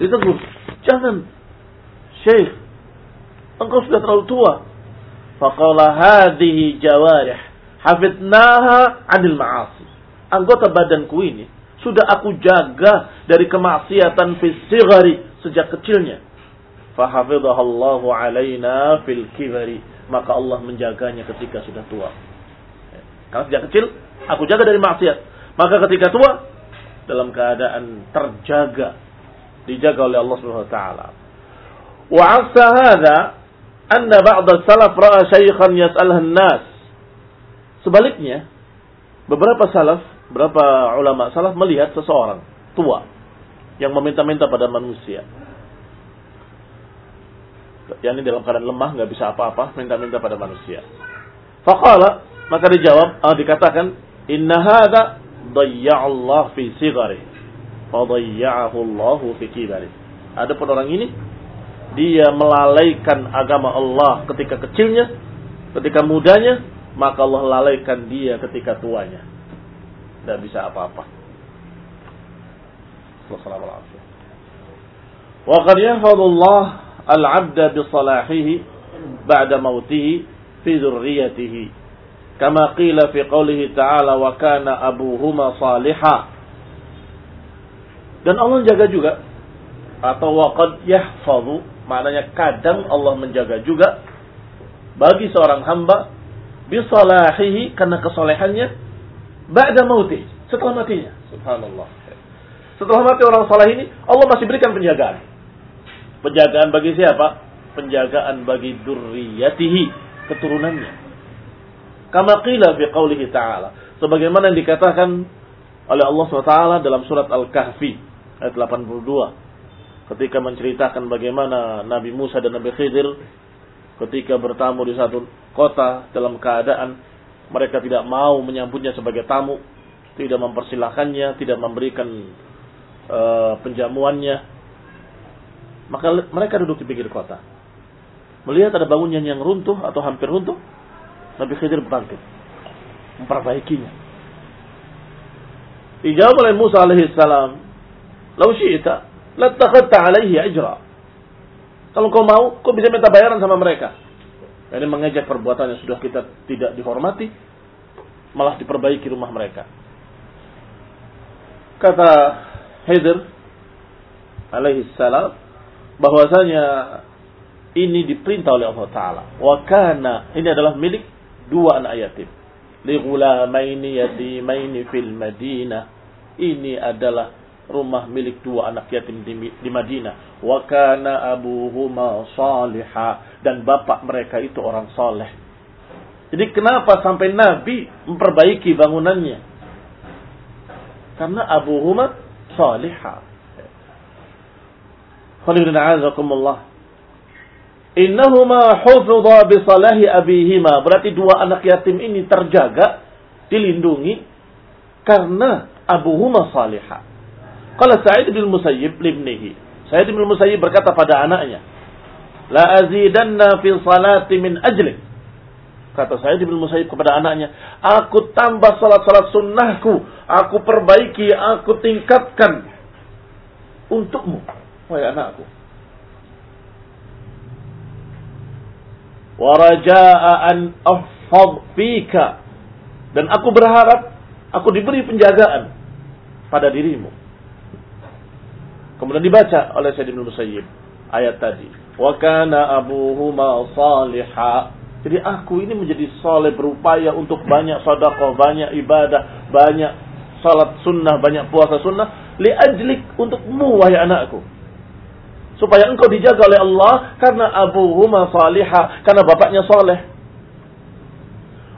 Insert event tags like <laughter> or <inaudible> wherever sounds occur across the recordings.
Ditegur, jangan. Syekh, engkau sudah terlalu tua. Faqala hadhihi jawarih hafidnaha anil ma'asi. Anggota badanku ini sudah aku jaga dari kemaksiatan fisigari sejak kecilnya. Fahafidhahallahu alaina fil kibari. Maka Allah menjaganya ketika sudah tua. Karena sejak kecil aku jaga dari maksiat. Maka ketika tua dalam keadaan terjaga dijaga oleh Allah Subhanahu wa taala. Wa 'asa hadha anna ba'd salaf ra'a shaykhan yas'alha an-nas. Sebaliknya, beberapa salaf, beberapa ulama salaf melihat seseorang tua yang meminta-minta pada manusia. Yang ini dalam keadaan lemah, nggak bisa apa-apa, minta-minta pada manusia. Faqala, maka dijawab, uh, dikatakan, Inna hadha dayya'allah fi sigari. Fadayya'ahu Allahu fi kibari. Ada pun orang ini, dia melalaikan agama Allah ketika kecilnya, ketika mudanya, maka Allah lalaikan dia ketika tuanya. Tidak bisa apa-apa. Wassalamualaikum. Wa qad yahfadullah al-'abda bi salahihi ba'da mautihi fi dzurriyyatihi. Kama qila fi qoulihi ta'ala wa kana abuhuma salihah. Dan Allah jaga juga. Atau waqad yahfazu. Maknanya kadang Allah menjaga juga bagi seorang hamba bisalahihi karena kesolehannya ba'da mauti setelah matinya. Subhanallah. Setelah mati orang saleh ini Allah masih berikan penjagaan. Penjagaan bagi siapa? Penjagaan bagi durriyatihi keturunannya. Kama qila fi qaulihi ta'ala. Sebagaimana yang dikatakan oleh Allah SWT dalam surat Al-Kahfi ayat 82 ketika menceritakan bagaimana Nabi Musa dan Nabi Khidir ketika bertamu di satu kota dalam keadaan mereka tidak mau menyambutnya sebagai tamu, tidak mempersilahkannya, tidak memberikan uh, penjamuannya. Maka mereka duduk di pinggir kota. Melihat ada bangunan yang runtuh atau hampir runtuh, Nabi Khidir bangkit, memperbaikinya. Dijawab oleh Musa alaihissalam, "Lau syi'ta latakhatta alaihi ajra. Kalau kau mau, kau bisa minta bayaran sama mereka. Ini mengejek perbuatan yang sudah kita tidak dihormati, malah diperbaiki rumah mereka. Kata Hidir alaihi salam bahwasanya ini diperintah oleh Allah Ta'ala. Wa kana, ini adalah milik dua anak yatim. Li ghulamaini yatimaini fil Madinah. Ini adalah rumah milik dua anak yatim di, di Madinah. Wa kana abuhuma salihah dan bapak mereka itu orang soleh. Jadi kenapa sampai Nabi memperbaiki bangunannya? Karena abuhuma salihah. Khalilun Innahuma hufudha bisalahi abihima. Berarti dua anak yatim ini terjaga, dilindungi karena abuhuma salihah. Kalau Sa'id bin Musayyib libnihi. Sa'id bin Musayyib berkata pada anaknya, La azidanna fi salati min ajlik. Kata Sa'id bin Musayyib kepada anaknya, aku tambah salat-salat sunnahku, aku perbaiki, aku tingkatkan untukmu, wahai anakku. Waraja'a an fika. Dan aku berharap aku diberi penjagaan pada dirimu. Kemudian dibaca oleh Sayyid Ibn Musayyib ayat tadi. Wa kana abuhuma salihah. Jadi aku ini menjadi saleh berupaya untuk banyak sedekah, banyak ibadah, banyak salat sunnah, banyak puasa sunnah li ajlik untukmu wahai anakku. Supaya engkau dijaga oleh Allah karena abuhuma salihah, karena bapaknya saleh.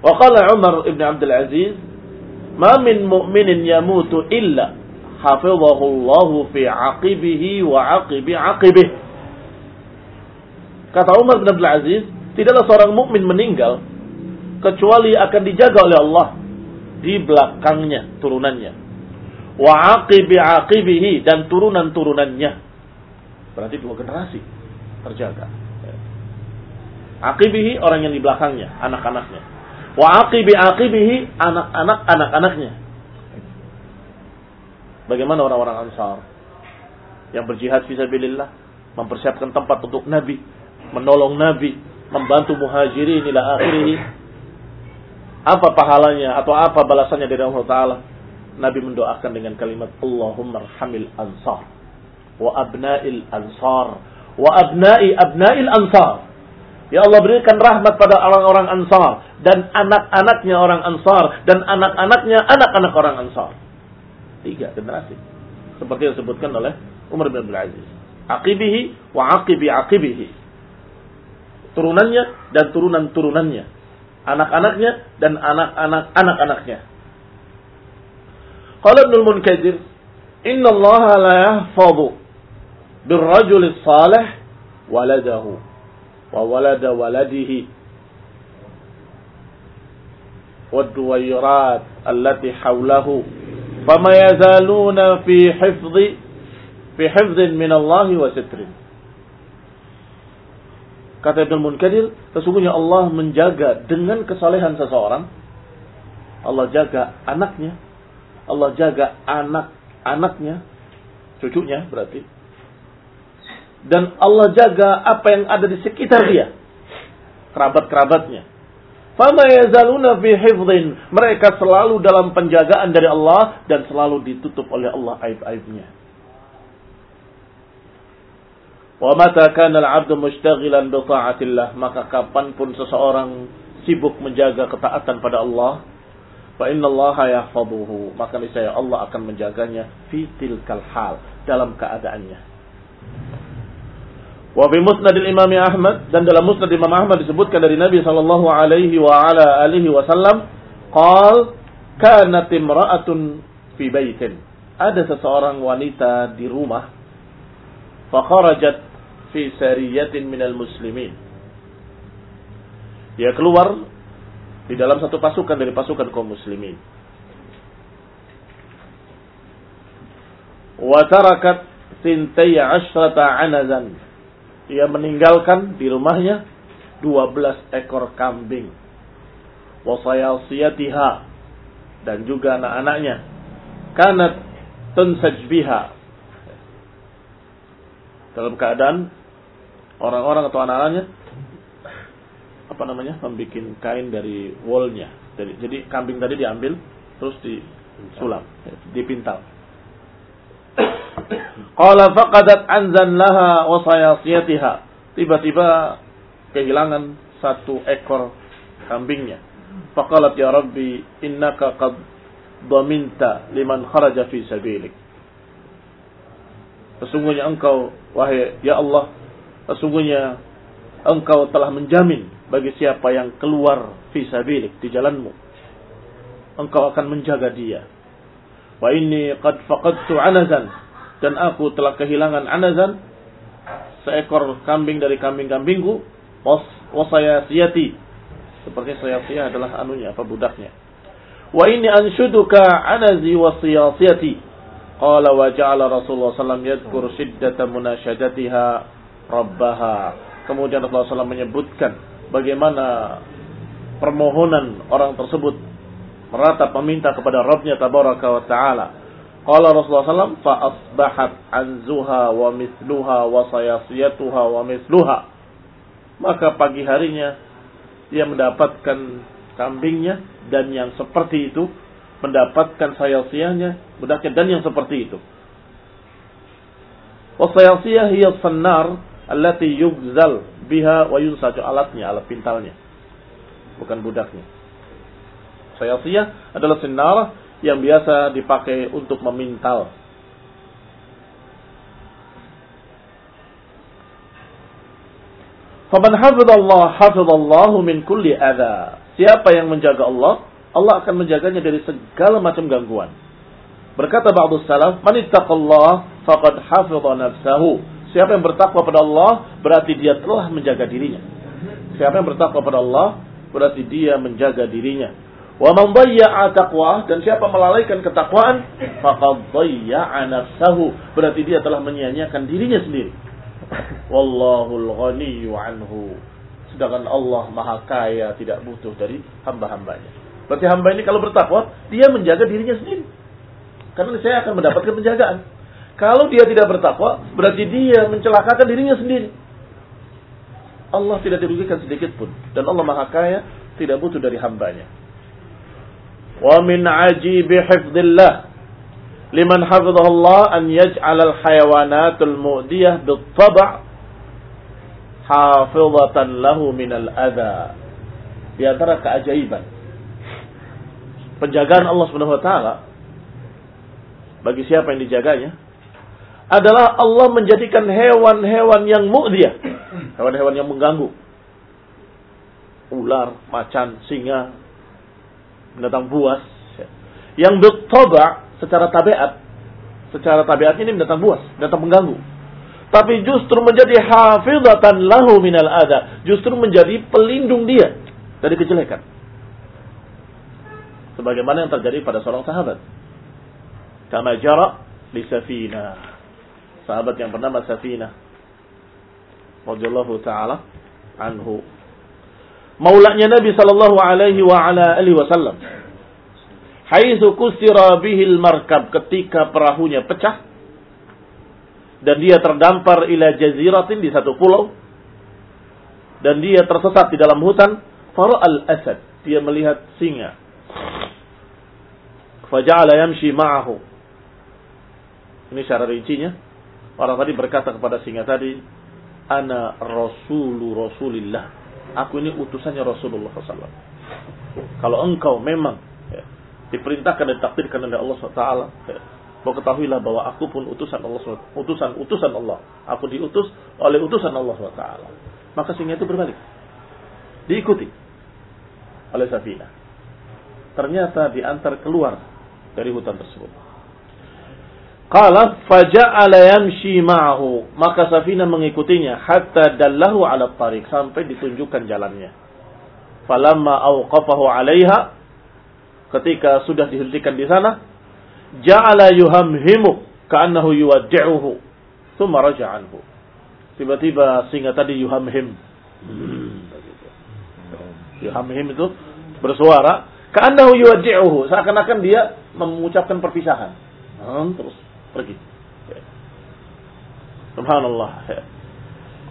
Wa qala Umar ibn Abdul Aziz, "Ma min mu'minin yamutu illa hafizahullahu fi aqibihi wa aqibi aqibih. Kata Umar bin Abdul Aziz, tidaklah seorang mukmin meninggal kecuali akan dijaga oleh Allah di belakangnya turunannya. Wa aqibi aqibihi dan turunan-turunannya. Berarti dua generasi terjaga. Aqibihi orang yang di belakangnya, anak-anaknya. Wa aqibi aqibihi anak-anak anak-anaknya. Bagaimana orang-orang Ansar? yang berjihad fisabilillah, mempersiapkan tempat untuk Nabi, menolong Nabi, membantu muhajirin ila akhirih. Apa pahalanya atau apa balasannya dari Allah Ta'ala? Nabi mendoakan dengan kalimat Allahumma arhamil ansar wa abna'il ansar wa abna'i abna'il ansar. Ya Allah berikan rahmat pada orang-orang ansar dan anak-anaknya orang ansar dan anak-anaknya anak-anak orang ansar. Tiga generasi. Seperti yang disebutkan oleh Umar bin Abdul Aziz. Aqibihi wa aqibi aqibihi. Turunannya dan turunan-turunannya. Anak-anaknya dan anak-anak anak-anaknya. Qala Ibnu Munkadir, "Inna Allah la yahfadhu بالرجل الصالح ولده وولد ولده والدويرات التي حوله fama yazaluna fi hifdhi fi hifdhin min Allah wa sitrin. Kata Ibn Munkadir, sesungguhnya Allah menjaga dengan kesalehan seseorang. Allah jaga anaknya. Allah jaga anak-anaknya. Cucunya berarti. Dan Allah jaga apa yang ada di sekitar dia. Kerabat-kerabatnya. Fama yazaluna fi hifdhin. Mereka selalu dalam penjagaan dari Allah dan selalu ditutup oleh Allah aib-aibnya. Wa mata kana al-'abdu mushtaghilan bi ta'atillah, maka kapan pun seseorang sibuk menjaga ketaatan pada Allah, fa inna Allah yahfazuhu, maka niscaya Allah akan menjaganya fi tilkal hal, dalam keadaannya. Wa fi musnad Imam Ahmad dan dalam musnad Imam Ahmad disebutkan dari Nabi sallallahu alaihi wa ala alihi wasallam, qal kanat imra'atun fi baitin. Ada seseorang wanita di rumah, fa kharajat fi sariyatin minal muslimin. Dia keluar di dalam satu pasukan dari pasukan kaum muslimin. Wa tarakat sintai ashrata anazan. Dia meninggalkan di rumahnya 12 ekor kambing. Wa sayasiyatiha dan juga anak-anaknya. Kanat tunsaj biha. Dalam keadaan orang-orang atau anak-anaknya apa namanya membuat kain dari woolnya jadi, jadi kambing tadi diambil terus disulam dipintal qala faqadat anzan laha wa sayasiyatiha tiba-tiba kehilangan satu ekor kambingnya faqalat ya rabbi innaka qad dhaminta liman kharaja fi sabilik sesungguhnya engkau wahai ya Allah Sesungguhnya engkau telah menjamin bagi siapa yang keluar fisabilik di jalanmu. Engkau akan menjaga dia. Wa inni qad faqadtu anazan. Dan aku telah kehilangan anazan. Seekor kambing dari kambing-kambingku. Wasayasiyati. Seperti sayasiyah adalah anunya, apa budaknya. Wa inni anshuduka anazi wasiyasiyati. Qala wa ja'ala Rasulullah SAW yadkur shiddata munashadatiha Rabbaha. Kemudian Rasulullah SAW menyebutkan bagaimana permohonan orang tersebut meratap meminta kepada Rabbnya Tabaraka wa Ta'ala. Qala Rasulullah SAW, فَأَصْبَحَتْ عَنْزُهَا وَمِثْلُهَا وَسَيَصِيَتُهَا وَمِثْلُهَا Maka pagi harinya dia mendapatkan kambingnya dan yang seperti itu mendapatkan sayasiahnya, mendapatkan dan yang seperti itu. Wasayasiyah hiya sannar allati yugzal biha wa yunsaju alatnya, alat pintalnya. Bukan budaknya. Sayasiyah adalah sinar yang biasa dipakai untuk memintal. Faman hafidallah hafidallahu min kulli adha. Siapa yang menjaga Allah, Allah akan menjaganya dari segala macam gangguan. Berkata ba'du salaf, "Man ittaqallah faqad hafidha nafsahu." Siapa yang bertakwa pada Allah berarti dia telah menjaga dirinya. Siapa yang bertakwa pada Allah berarti dia menjaga dirinya. Wa man dhayya'a taqwa dan siapa melalaikan ketakwaan faqad dhayya'a nafsahu berarti dia telah menyia-nyiakan dirinya sendiri. Wallahul ghaniyyu anhu. Sedangkan Allah Maha Kaya tidak butuh dari hamba-hambanya. Berarti hamba ini kalau bertakwa dia menjaga dirinya sendiri. Karena saya akan mendapatkan penjagaan. Kalau dia tidak bertakwa, berarti dia mencelakakan dirinya sendiri. Allah tidak dirugikan sedikit pun. Dan Allah maha kaya, tidak butuh dari hambanya. Wa min ajibi hifdillah. Liman hafidhahullah an yaj'al al-hayawanatul mu'diyah bit-tab' hafizatan lahu min al-adha. Di antara keajaiban. Penjagaan Allah Subhanahu wa taala. Bagi siapa yang dijaganya? Adalah Allah menjadikan hewan-hewan yang mu'diyah, hewan-hewan yang mengganggu. Ular, macan, singa, binatang buas yang bertoba secara tabiat. Secara tabiat ini binatang buas, binatang mengganggu. Tapi justru menjadi hafizatan lahu minal ada. Justru menjadi pelindung dia dari kejelekan. Sebagaimana yang terjadi pada seorang sahabat. Kama jara li safina sahabat yang bernama Safina radhiyallahu taala anhu maulanya Nabi sallallahu alaihi wa ala alihi wasallam. Haitsu kusira bihil markab ketika perahunya pecah dan dia terdampar ila jaziratin di satu pulau dan dia tersesat di dalam hutan fara al asad dia melihat singa. Faja'ala yamshi ma'ahu. Ini syarat rincinya. Orang tadi berkata kepada singa tadi, Ana Rasulu Rasulillah. Aku ini utusannya Rasulullah SAW. Kalau engkau memang ya, diperintahkan dan ditakdirkan oleh Allah SWT, ya, Kau ketahuilah bahwa aku pun utusan Allah utusan utusan Allah. Aku diutus oleh utusan Allah SWT. Maka singa itu berbalik. Diikuti oleh Safina. Ternyata diantar keluar dari hutan tersebut. Qala faja'ala yamshi ma'ahu. Maka Safina mengikutinya hatta dallahu ala tariq sampai ditunjukkan jalannya. Falamma awqafahu 'alaiha ketika sudah dihentikan di sana, ja'ala yuhamhimu ka'annahu yuwaddi'uhu. Tsumma raja'a anhu. Tiba-tiba singa tadi yuhamhim. Yuhamhim itu bersuara, ka'annahu yuwaddi'uhu, seakan-akan dia mengucapkan perpisahan. terus pergi. Subhanallah.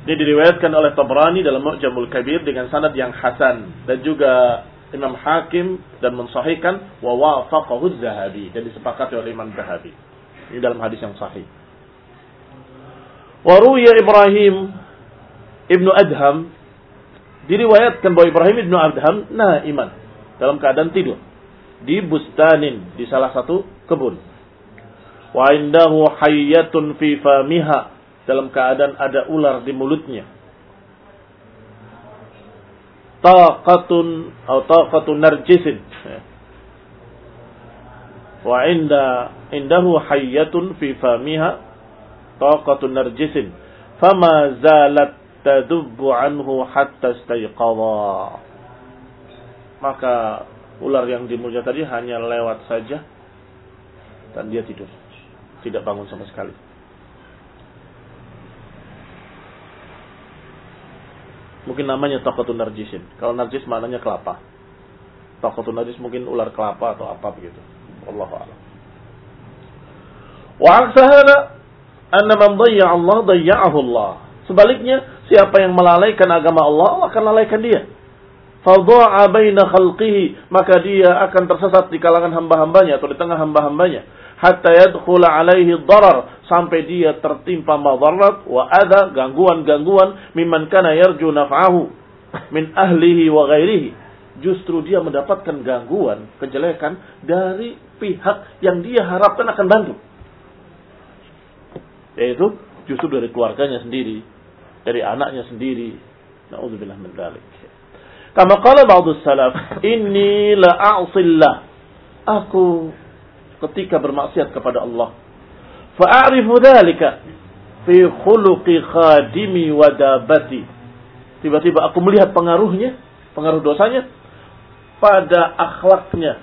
Ini diriwayatkan oleh Tabrani dalam Mu'jamul Kabir dengan sanad yang hasan dan juga Imam Hakim dan mensahihkan wa wafaqahu Zahabi dan disepakati oleh Imam Zahabi. Ini dalam hadis yang sahih. Wa Ibrahim Ibnu Adham diriwayatkan bahwa Ibrahim Ibnu Adham iman dalam keadaan tidur di bustanin di salah satu kebun wa indahu hayyatun fi famiha. Dalam keadaan ada ular di mulutnya. Taqatun atau taqatun narjisin. Wa inda indahu hayyatun fi famiha. Taqatun narjisin. Fama zalat tadubbu anhu hatta istayqadha. Maka ular yang di mulutnya tadi hanya lewat saja dan dia tidur tidak bangun sama sekali. Mungkin namanya taqatun narjisin. Kalau narjis maknanya kelapa. Taqatun narjis mungkin ular kelapa atau apa begitu. Wallahu a'lam. Wa aksahana anna man dayya Allah dayya'ahu Allah. Sebaliknya, siapa yang melalaikan agama Allah, Allah akan lalaikan dia. Fadha'a baina khalqihi, maka dia akan tersesat di kalangan hamba-hambanya atau di tengah hamba-hambanya hatta yadkhula alaihi darar. Sampai dia tertimpa madarat wa ada gangguan-gangguan mimman kana yarju naf'ahu min ahlihi wa ghairihi. Justru dia mendapatkan gangguan kejelekan dari pihak yang dia harapkan akan bantu. Yaitu justru dari keluarganya sendiri dari anaknya sendiri. Naudzubillah min dzalik kama qala ba'dus salaf inni la a'sillah. Aku ketika bermaksiat kepada Allah. Fa'arifu dhalika fi khuluqi khadimi wa dabati. Tiba-tiba aku melihat pengaruhnya, pengaruh dosanya pada akhlaknya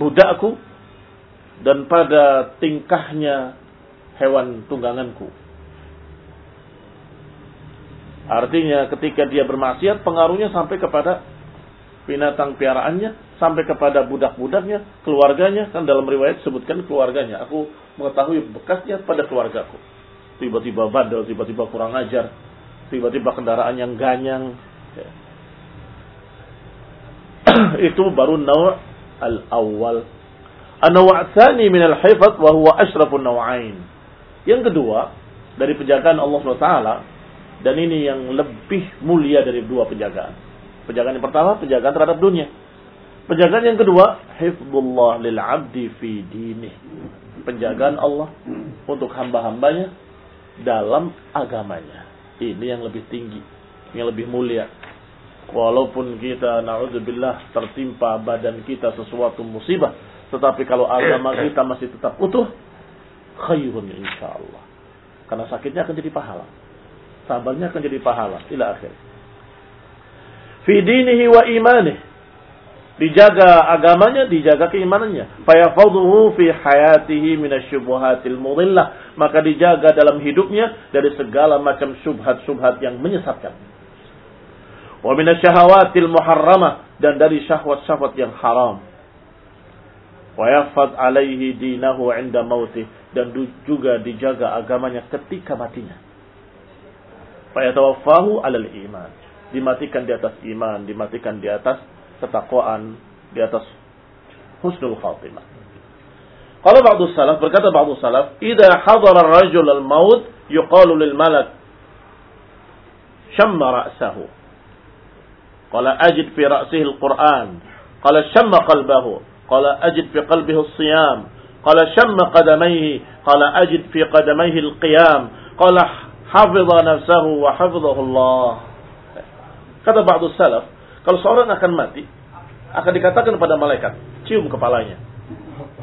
budakku dan pada tingkahnya hewan tungganganku. Artinya ketika dia bermaksiat pengaruhnya sampai kepada binatang piaraannya sampai kepada budak-budaknya, keluarganya, kan dalam riwayat sebutkan keluarganya. Aku mengetahui bekasnya pada keluargaku. Tiba-tiba bandel, tiba-tiba kurang ajar, tiba-tiba kendaraan yang ganyang. Ya. <clears throat> Itu baru nawa al-awwal. An-nawa' tsani min al-hifdz wa huwa asyrafun naw'ain. Yang kedua, dari penjagaan Allah SWT dan ini yang lebih mulia dari dua penjagaan. Penjagaan yang pertama, penjagaan terhadap dunia. Penjagaan yang kedua, hifdullah lil abdi fi dini. Penjagaan Allah untuk hamba-hambanya dalam agamanya. Ini yang lebih tinggi, yang lebih mulia. Walaupun kita na'udzubillah tertimpa badan kita sesuatu musibah, tetapi kalau agama kita masih tetap utuh, khairun insyaallah. Karena sakitnya akan jadi pahala. Sabarnya akan jadi pahala. Ila akhir. Fi dinihi wa imanih dijaga agamanya, dijaga keimanannya. Fayafadhuhu fi hayatihi minasyubuhatil mudillah. Maka dijaga dalam hidupnya dari segala macam syubhat-syubhat yang menyesatkan. Wa minasyahawatil muharramah. Dan dari syahwat-syahwat yang haram. Wa yafad alaihi dinahu inda mautih. Dan juga dijaga agamanya ketika matinya. Fayatawaffahu alal iman. Dimatikan di atas iman, dimatikan di atas ketakwaan di atas husnul khatimah. Kalau ba'du salaf berkata ba'du salaf, "Idza hadara ar-rajul al-maut yuqalu lil malak shamma ra'sahu." Qala ajid fi ra'sihi al-Qur'an. Qala shamma qalbahu. Qala ajid fi qalbihi as-siyam. Qala shamma qadamayhi. Qala ajid fi qadamayhi al-qiyam. Qala hafidha nafsahu wa hafidhahu Allah. Kata ba'du salaf, kalau seorang akan mati, akan dikatakan pada malaikat, cium kepalanya.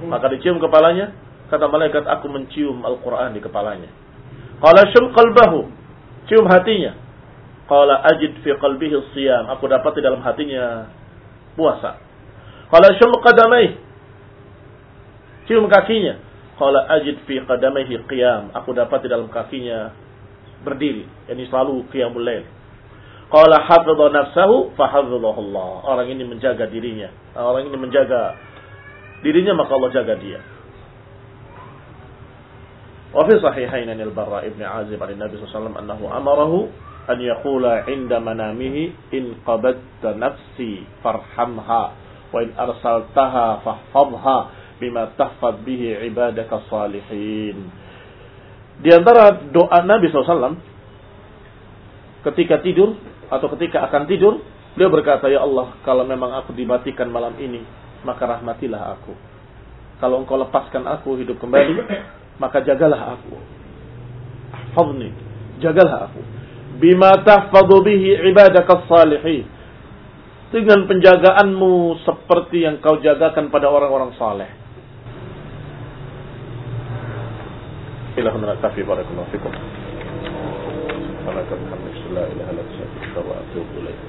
Maka dicium kepalanya, kata malaikat, aku mencium Al-Quran di kepalanya. Qala syum qalbahu, cium hatinya. Qala ajid fi qalbihi siyam, aku dapat di dalam hatinya puasa. Qala syum qadamai, cium kakinya. Qala ajid fi qadamaihi qiyam, aku dapat di dalam kakinya berdiri, yakni selalu qiyamul. Qala hafidha nafsahu fahafidhahullah. Orang ini menjaga dirinya. Orang ini menjaga dirinya maka Allah jaga dia. Wa fi sahihain anil Barra ibn Azib an Nabi sallallahu annahu amarahu an yaqula 'inda manamihi in qabadta nafsi farhamha wa in arsaltaha fahfadha bima tahfad bihi ibadaka salihin. Di antara doa Nabi SAW ketika tidur atau ketika akan tidur, dia berkata, "Ya Allah, kalau memang aku dimatikan malam ini, maka rahmatilah aku. Kalau engkau lepaskan aku hidup kembali, maka jagalah aku. Ahfadni, jagalah aku. Bima tahfadhu bihi ibadakas salihin." Dengan penjagaanmu seperti yang kau jagakan pada orang-orang saleh. Ilahun rakafi barakallahu fikum. لا إله إلا أنت أستغفرك وأتوب إليك